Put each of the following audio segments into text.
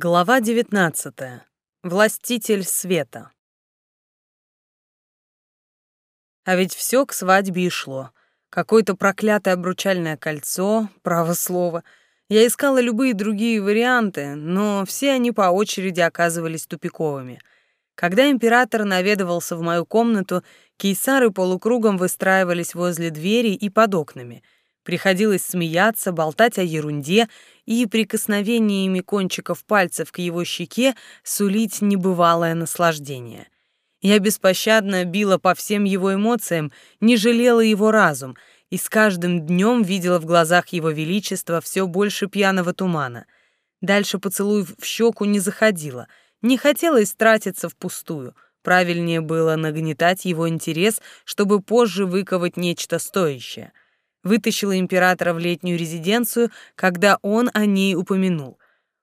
Глава 19. Властитель света. А ведь все к свадьбе и шло. Какое-то проклятое обручальное кольцо, право слово. Я искала любые другие варианты, но все они по очереди оказывались тупиковыми. Когда император наведывался в мою комнату, кейсары полукругом выстраивались возле двери и под окнами — Приходилось смеяться, болтать о ерунде и прикосновениями кончиков пальцев к его щеке сулить небывалое наслаждение. Я беспощадно била по всем его эмоциям, не жалела его разум, и с каждым днем видела в глазах его величества все больше пьяного тумана. Дальше поцелуй в щеку не заходила, не хотелось тратиться впустую. Правильнее было нагнетать его интерес, чтобы позже выковать нечто стоящее — вытащила императора в летнюю резиденцию, когда он о ней упомянул.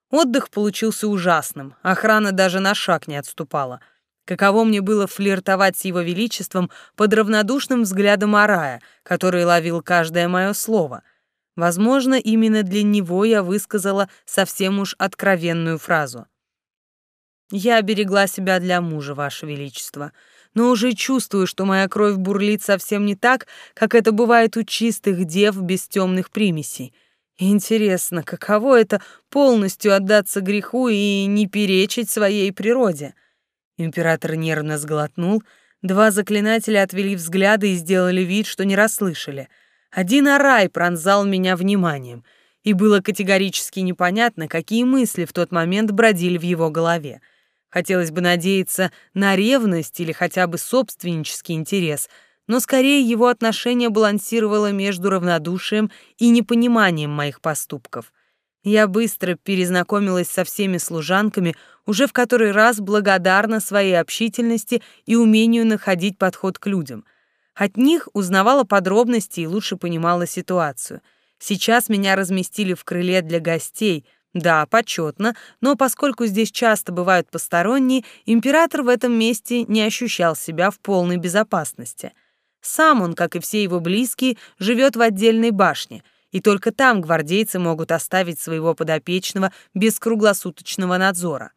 Отдых получился ужасным, охрана даже на шаг не отступала. Каково мне было флиртовать с его величеством под равнодушным взглядом Арая, который ловил каждое мое слово. Возможно, именно для него я высказала совсем уж откровенную фразу. «Я берегла себя для мужа, ваше величество», но уже чувствую, что моя кровь бурлит совсем не так, как это бывает у чистых дев без темных примесей. Интересно, каково это полностью отдаться греху и не перечить своей природе? Император нервно сглотнул, два заклинателя отвели взгляды и сделали вид, что не расслышали. Один Арай пронзал меня вниманием, и было категорически непонятно, какие мысли в тот момент бродили в его голове — Хотелось бы надеяться на ревность или хотя бы собственнический интерес, но скорее его отношение балансировало между равнодушием и непониманием моих поступков. Я быстро перезнакомилась со всеми служанками, уже в который раз благодарна своей общительности и умению находить подход к людям. От них узнавала подробности и лучше понимала ситуацию. Сейчас меня разместили в крыле для гостей — да, почетно, но поскольку здесь часто бывают посторонние, император в этом месте не ощущал себя в полной безопасности. Сам он, как и все его близкие, живет в отдельной башне, и только там гвардейцы могут оставить своего подопечного без круглосуточного надзора.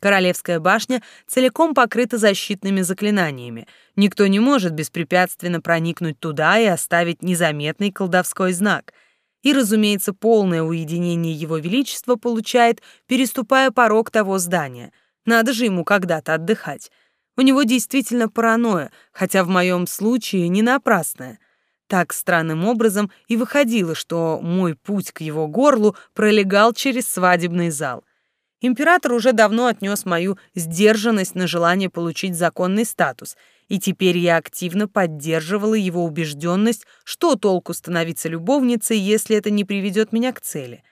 Королевская башня целиком покрыта защитными заклинаниями. Никто не может беспрепятственно проникнуть туда и оставить незаметный колдовской знак — и, разумеется, полное уединение его величества получает, переступая порог того здания. Надо же ему когда-то отдыхать. У него действительно паранойя, хотя в моем случае не напрасная. Так странным образом и выходило, что мой путь к его горлу пролегал через свадебный зал. Император уже давно отнес мою сдержанность на желание получить законный статус — и теперь я активно поддерживала его убежденность, что толку становиться любовницей, если это не приведет меня к цели.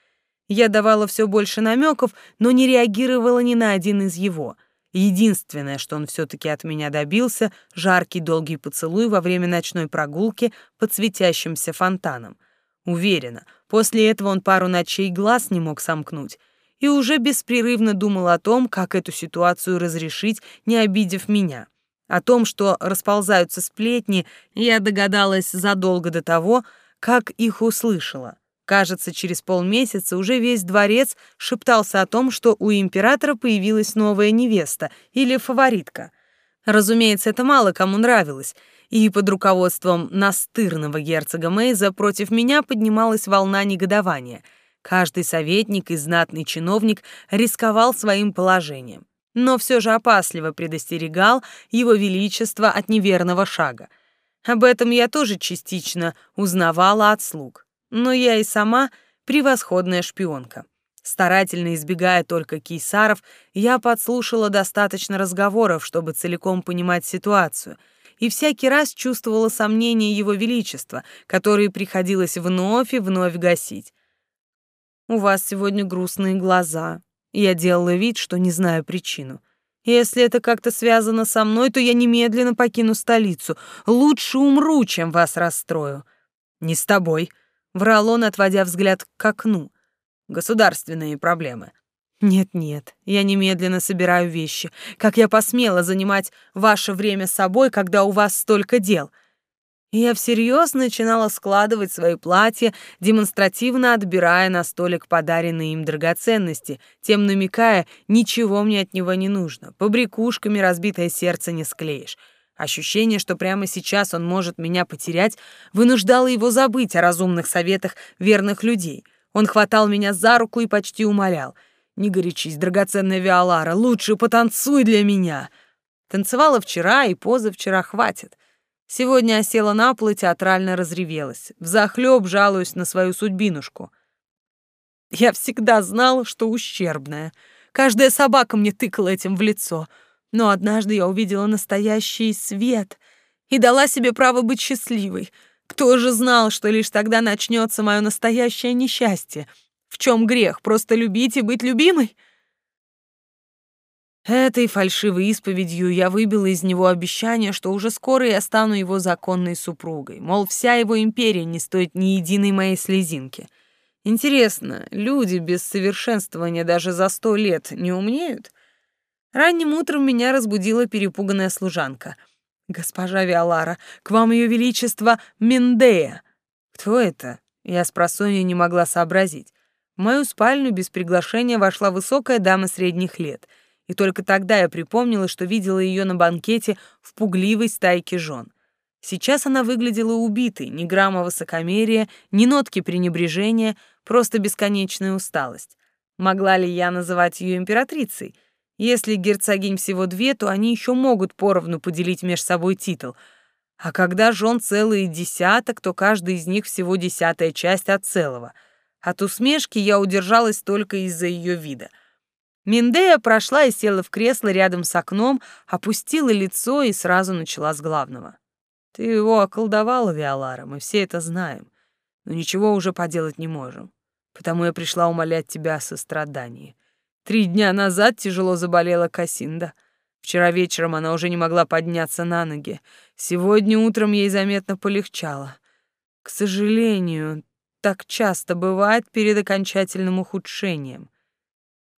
Я давала все больше намеков, но не реагировала ни на один из его. Единственное, что он все-таки от меня добился, жаркий долгий поцелуй во время ночной прогулки под светящимся фонтаном. Уверена, после этого он пару ночей глаз не мог сомкнуть и уже беспрерывно думал о том, как эту ситуацию разрешить, не обидев меня. О том, что расползаются сплетни, я догадалась задолго до того, как их услышала. Кажется, через полмесяца уже весь дворец шептался о том, что у императора появилась новая невеста или фаворитка. Разумеется, это мало кому нравилось, и под руководством настырного герцога Мейза против меня поднималась волна негодования. Каждый советник и знатный чиновник рисковал своим положением но все же опасливо предостерегал его величество от неверного шага. Об этом я тоже частично узнавала от слуг, но я и сама превосходная шпионка. Старательно избегая только кейсаров, я подслушала достаточно разговоров, чтобы целиком понимать ситуацию, и всякий раз чувствовала сомнения его величества, которые приходилось вновь и вновь гасить. «У вас сегодня грустные глаза», я делала вид, что не знаю причину. Если это как-то связано со мной, то я немедленно покину столицу. Лучше умру, чем вас расстрою. Не с тобой, врал он, отводя взгляд к окну. Государственные проблемы. Нет-нет, я немедленно собираю вещи. Как я посмела занимать ваше время собой, когда у вас столько дел? Я всерьез начинала складывать свои платья, демонстративно отбирая на столик подаренные им драгоценности, тем намекая, ничего мне от него не нужно, побрякушками разбитое сердце не склеишь. Ощущение, что прямо сейчас он может меня потерять, вынуждало его забыть о разумных советах верных людей. Он хватал меня за руку и почти умолял. «Не горячись, драгоценная Виолара, лучше потанцуй для меня!» Танцевала вчера и позавчера хватит. Сегодня осела на пол и театрально разревелась. Взахлёб жалуюсь на свою судьбинушку. Я всегда знала, что ущербная. Каждая собака мне тыкала этим в лицо. Но однажды я увидела настоящий свет и дала себе право быть счастливой. Кто же знал, что лишь тогда начнется мое настоящее несчастье? В чем грех? Просто любить и быть любимой? Этой фальшивой исповедью я выбила из него обещание, что уже скоро я стану его законной супругой. Мол, вся его империя не стоит ни единой моей слезинки. Интересно, люди без совершенствования даже за сто лет не умнеют? Ранним утром меня разбудила перепуганная служанка. «Госпожа Виолара, к вам ее величество Мендея». «Кто это?» Я с просонья не могла сообразить. В мою спальню без приглашения вошла высокая дама средних лет — и только тогда я припомнила, что видела ее на банкете в пугливой стайке жен. Сейчас она выглядела убитой, ни грамма высокомерия, ни нотки пренебрежения, просто бесконечная усталость. Могла ли я называть ее императрицей? Если герцогинь всего две, то они еще могут поровну поделить между собой титул. А когда жен целые десяток, то каждый из них всего десятая часть от целого. От усмешки я удержалась только из-за ее вида — Миндея прошла и села в кресло рядом с окном, опустила лицо и сразу начала с главного. «Ты его околдовала, Виолара, мы все это знаем, но ничего уже поделать не можем. Потому я пришла умолять тебя о сострадании. Три дня назад тяжело заболела Касинда. Вчера вечером она уже не могла подняться на ноги. Сегодня утром ей заметно полегчало. К сожалению, так часто бывает перед окончательным ухудшением.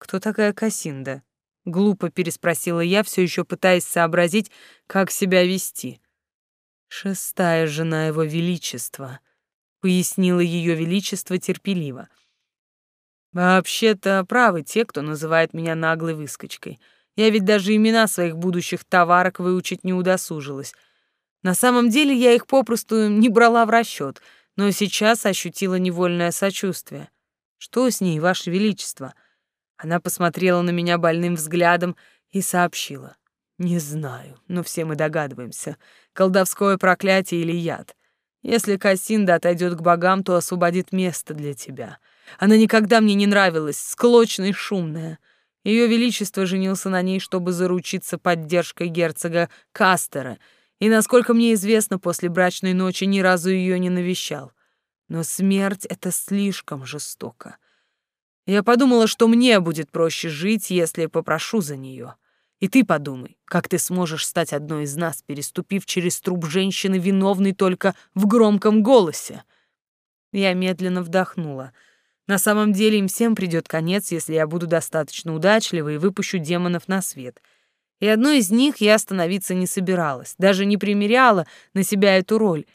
«Кто такая Касинда?» — глупо переспросила я, все еще пытаясь сообразить, как себя вести. «Шестая жена его величества», — пояснила ее величество терпеливо. «Вообще-то правы те, кто называет меня наглой выскочкой. Я ведь даже имена своих будущих товарок выучить не удосужилась. На самом деле я их попросту не брала в расчет, но сейчас ощутила невольное сочувствие. Что с ней, Ваше Величество?» Она посмотрела на меня больным взглядом и сообщила. «Не знаю, но все мы догадываемся, колдовское проклятие или яд. Если Кассинда отойдет к богам, то освободит место для тебя. Она никогда мне не нравилась, склочная и шумная. Ее Величество женился на ней, чтобы заручиться поддержкой герцога Кастера, и, насколько мне известно, после брачной ночи ни разу ее не навещал. Но смерть — это слишком жестоко. Я подумала, что мне будет проще жить, если попрошу за нее. И ты подумай, как ты сможешь стать одной из нас, переступив через труп женщины, виновной только в громком голосе. Я медленно вдохнула. На самом деле им всем придет конец, если я буду достаточно удачлива и выпущу демонов на свет. И одной из них я остановиться не собиралась, даже не примеряла на себя эту роль.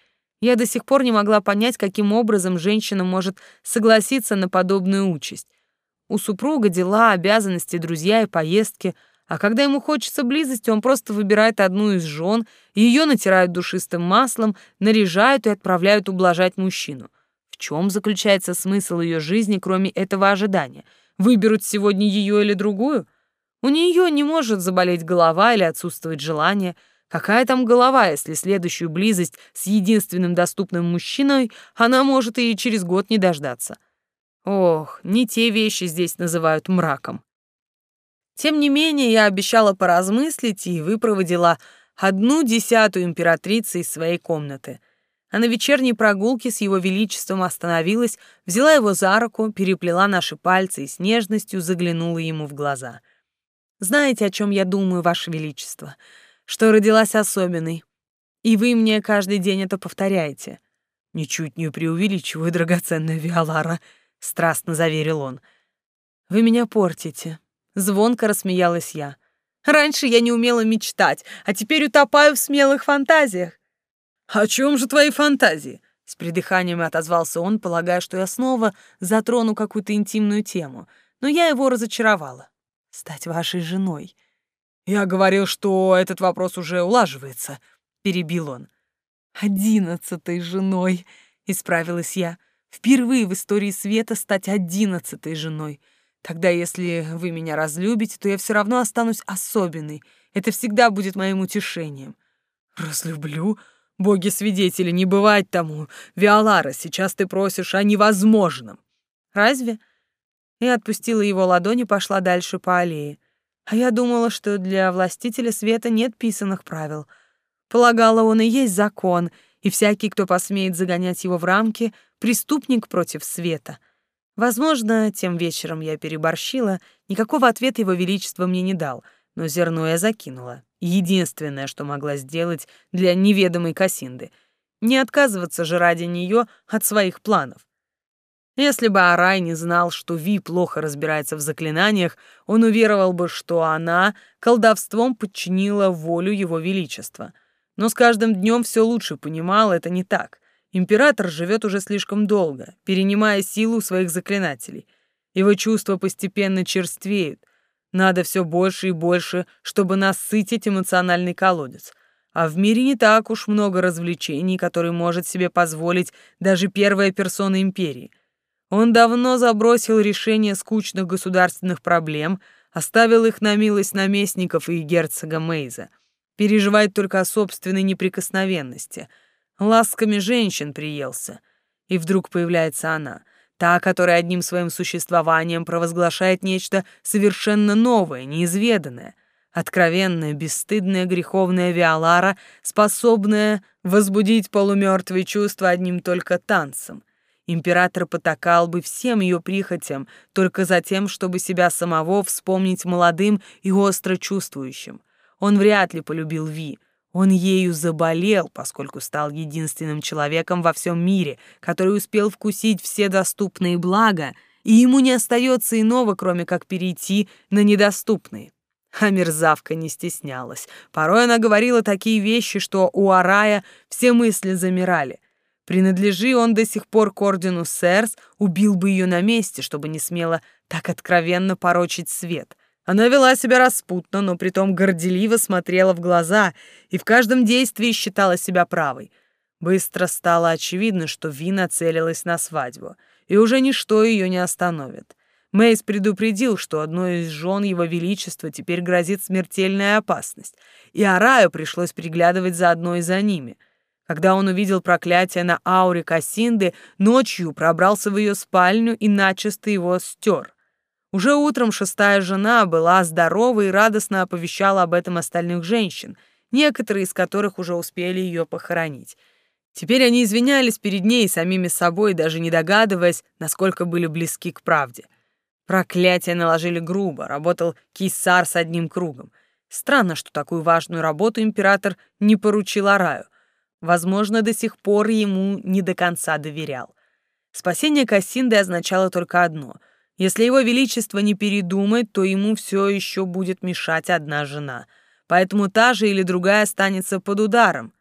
Я до сих пор не могла понять, каким образом женщина может согласиться на подобную участь. У супруга дела, обязанности, друзья и поездки, а когда ему хочется близости, он просто выбирает одну из жен, ее натирают душистым маслом, наряжают и отправляют ублажать мужчину. В чем заключается смысл ее жизни, кроме этого ожидания? Выберут сегодня ее или другую? У нее не может заболеть голова или отсутствовать желание. Какая там голова, если следующую близость с единственным доступным мужчиной она может и через год не дождаться? Ох, не те вещи здесь называют мраком. Тем не менее, я обещала поразмыслить и выпроводила одну десятую императрицы из своей комнаты. А на вечерней прогулке с его величеством остановилась, взяла его за руку, переплела наши пальцы и с нежностью заглянула ему в глаза. «Знаете, о чем я думаю, ваше величество? Что родилась особенной. И вы мне каждый день это повторяете». «Ничуть не преувеличиваю, драгоценная Виолара», — страстно заверил он. «Вы меня портите», — звонко рассмеялась я. «Раньше я не умела мечтать, а теперь утопаю в смелых фантазиях». «О чем же твои фантазии?» С придыханием отозвался он, полагая, что я снова затрону какую-то интимную тему, но я его разочаровала. «Стать вашей женой». «Я говорил, что этот вопрос уже улаживается», — перебил он. «Одиннадцатой женой», — исправилась я. «Впервые в истории света стать одиннадцатой женой. Тогда, если вы меня разлюбите, то я все равно останусь особенной. Это всегда будет моим утешением». «Разлюблю?» Боги-свидетели, не бывать тому. Виолара, сейчас ты просишь о невозможном. Разве? И отпустила его ладони, пошла дальше по аллее. А я думала, что для властителя света нет писанных правил. Полагала, он и есть закон, и всякий, кто посмеет загонять его в рамки, преступник против света. Возможно, тем вечером я переборщила, никакого ответа его величество мне не дал, но зерно я закинула. Единственное, что могла сделать для неведомой Касинды. Не отказываться же ради нее от своих планов. Если бы Арай не знал, что Ви плохо разбирается в заклинаниях, он уверовал бы, что она колдовством подчинила волю его величества. Но с каждым днем все лучше понимал, это не так. Император живет уже слишком долго, перенимая силу своих заклинателей. Его чувства постепенно черствеют, надо все больше и больше, чтобы насытить эмоциональный колодец. А в мире не так уж много развлечений, которые может себе позволить даже первая персона империи. Он давно забросил решение скучных государственных проблем, оставил их на милость наместников и герцога Мейза. Переживает только о собственной неприкосновенности. Ласками женщин приелся. И вдруг появляется она — Та, которая одним своим существованием провозглашает нечто совершенно новое, неизведанное. Откровенная, бесстыдная, греховная Виолара, способная возбудить полумертвые чувства одним только танцем. Император потакал бы всем ее прихотям только за тем, чтобы себя самого вспомнить молодым и остро чувствующим. Он вряд ли полюбил Ви, он ею заболел, поскольку стал единственным человеком во всем мире, который успел вкусить все доступные блага, и ему не остается иного, кроме как перейти на недоступные. А мерзавка не стеснялась. Порой она говорила такие вещи, что у Арая все мысли замирали. Принадлежи он до сих пор к ордену Сэрс, убил бы ее на месте, чтобы не смело так откровенно порочить свет. Она вела себя распутно, но притом горделиво смотрела в глаза и в каждом действии считала себя правой. Быстро стало очевидно, что Вина целилась на свадьбу, и уже ничто ее не остановит. Мейс предупредил, что одной из жен его величества теперь грозит смертельная опасность, и Араю пришлось приглядывать за одной за ними. Когда он увидел проклятие на ауре Кассинды, ночью пробрался в ее спальню и начисто его стер. Уже утром шестая жена была здорова и радостно оповещала об этом остальных женщин, некоторые из которых уже успели ее похоронить. Теперь они извинялись перед ней и самими собой, даже не догадываясь, насколько были близки к правде. Проклятие наложили грубо, работал кисар с одним кругом. Странно, что такую важную работу император не поручил Араю. Возможно, до сих пор ему не до конца доверял. Спасение Кассинды означало только одно — если его величество не передумает, то ему все еще будет мешать одна жена. Поэтому та же или другая останется под ударом.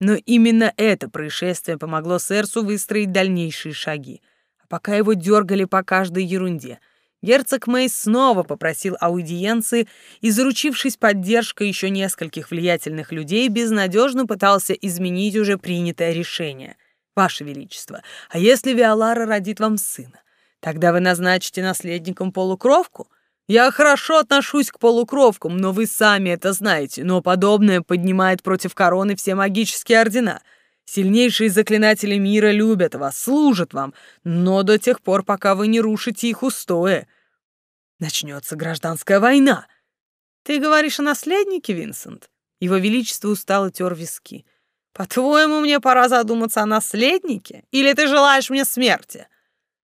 Но именно это происшествие помогло Серсу выстроить дальнейшие шаги. А пока его дергали по каждой ерунде, герцог Мейс снова попросил аудиенции и, заручившись поддержкой еще нескольких влиятельных людей, безнадежно пытался изменить уже принятое решение. «Ваше Величество, а если Виолара родит вам сына? Тогда вы назначите наследником полукровку? Я хорошо отношусь к полукровкам, но вы сами это знаете, но подобное поднимает против короны все магические ордена. Сильнейшие заклинатели мира любят вас, служат вам, но до тех пор, пока вы не рушите их устои. Начнется гражданская война. Ты говоришь о наследнике, Винсент? Его Величество устало тер виски. По-твоему, мне пора задуматься о наследнике? Или ты желаешь мне смерти?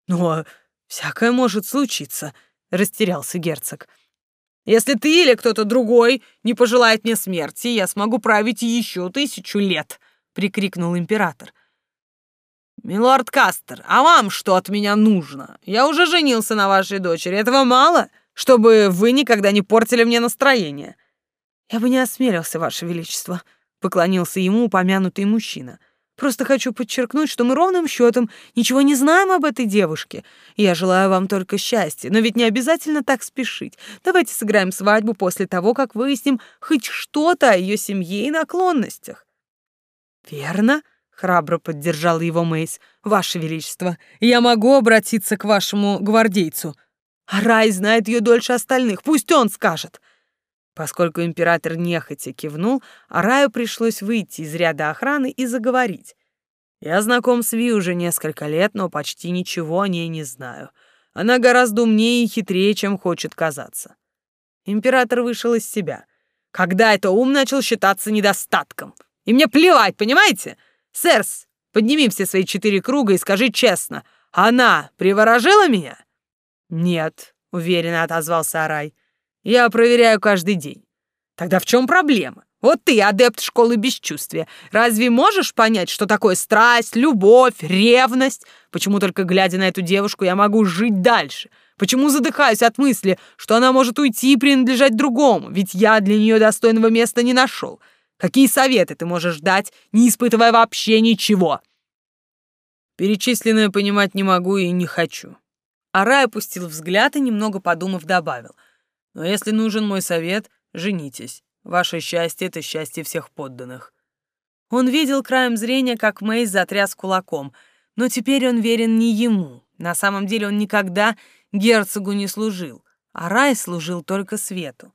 Но «Всякое может случиться», — растерялся герцог. «Если ты или кто-то другой не пожелает мне смерти, я смогу править еще тысячу лет», — прикрикнул император. «Милорд Кастер, а вам что от меня нужно? Я уже женился на вашей дочери. Этого мало, чтобы вы никогда не портили мне настроение?» «Я бы не осмелился, ваше величество», — поклонился ему упомянутый мужчина. «Просто хочу подчеркнуть, что мы ровным счетом ничего не знаем об этой девушке. Я желаю вам только счастья, но ведь не обязательно так спешить. Давайте сыграем свадьбу после того, как выясним хоть что-то о ее семье и наклонностях». «Верно», — храбро поддержал его Мейс. «Ваше Величество, я могу обратиться к вашему гвардейцу. А Рай знает ее дольше остальных, пусть он скажет». Поскольку император нехотя кивнул, Араю пришлось выйти из ряда охраны и заговорить. «Я знаком с Ви уже несколько лет, но почти ничего о ней не знаю. Она гораздо умнее и хитрее, чем хочет казаться». Император вышел из себя. «Когда это ум начал считаться недостатком? И мне плевать, понимаете? Сэрс, подними все свои четыре круга и скажи честно, она приворожила меня?» «Нет», — уверенно отозвался Арай. Я проверяю каждый день. Тогда в чем проблема? Вот ты, адепт школы бесчувствия, разве можешь понять, что такое страсть, любовь, ревность? Почему только глядя на эту девушку я могу жить дальше? Почему задыхаюсь от мысли, что она может уйти и принадлежать другому, ведь я для нее достойного места не нашел? Какие советы ты можешь дать, не испытывая вообще ничего? Перечисленное понимать не могу и не хочу. Арай опустил взгляд и, немного подумав, добавил — но если нужен мой совет, женитесь. Ваше счастье — это счастье всех подданных». Он видел краем зрения, как Мейс затряс кулаком, но теперь он верен не ему. На самом деле он никогда герцогу не служил, а Рай служил только свету.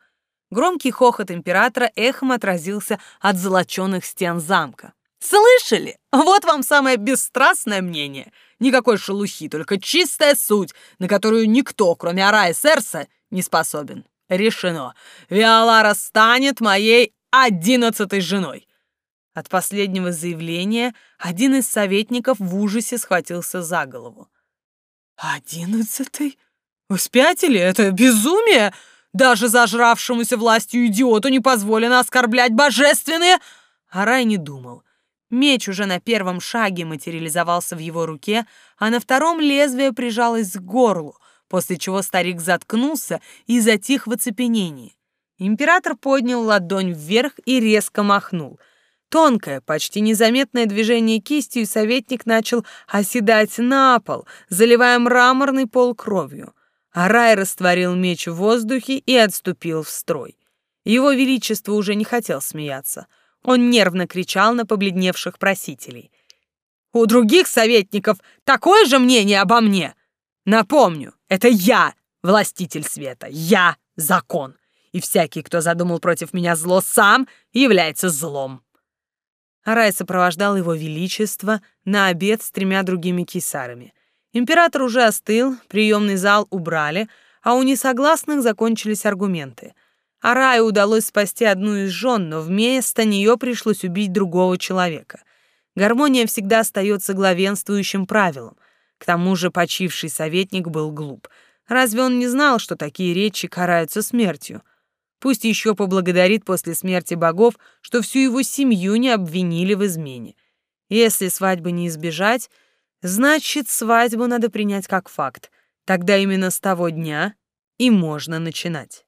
Громкий хохот императора эхом отразился от золоченых стен замка. «Слышали? Вот вам самое бесстрастное мнение. Никакой шелухи, только чистая суть, на которую никто, кроме Арая Серса, не способен. Решено. Виолара станет моей одиннадцатой женой. От последнего заявления один из советников в ужасе схватился за голову. «Одиннадцатый? Вы спятили? Это безумие! Даже зажравшемуся властью идиоту не позволено оскорблять божественные...» Арай не думал. Меч уже на первом шаге материализовался в его руке, а на втором лезвие прижалось к горлу, после чего старик заткнулся и затих в оцепенении. Император поднял ладонь вверх и резко махнул. Тонкое, почти незаметное движение кистью, советник начал оседать на пол, заливая мраморный пол кровью. Арай растворил меч в воздухе и отступил в строй. Его Величество уже не хотел смеяться. Он нервно кричал на побледневших просителей. «У других советников такое же мнение обо мне!» Напомню, это я, властитель света, я закон, и всякий, кто задумал против меня зло, сам является злом. Арай сопровождал его величество на обед с тремя другими кисарами. Император уже остыл, приемный зал убрали, а у несогласных закончились аргументы. Араю удалось спасти одну из жен, но вместо нее пришлось убить другого человека. Гармония всегда остается главенствующим правилом. К тому же почивший советник был глуп. Разве он не знал, что такие речи караются смертью? Пусть еще поблагодарит после смерти богов, что всю его семью не обвинили в измене. Если свадьбы не избежать, значит, свадьбу надо принять как факт. Тогда именно с того дня и можно начинать.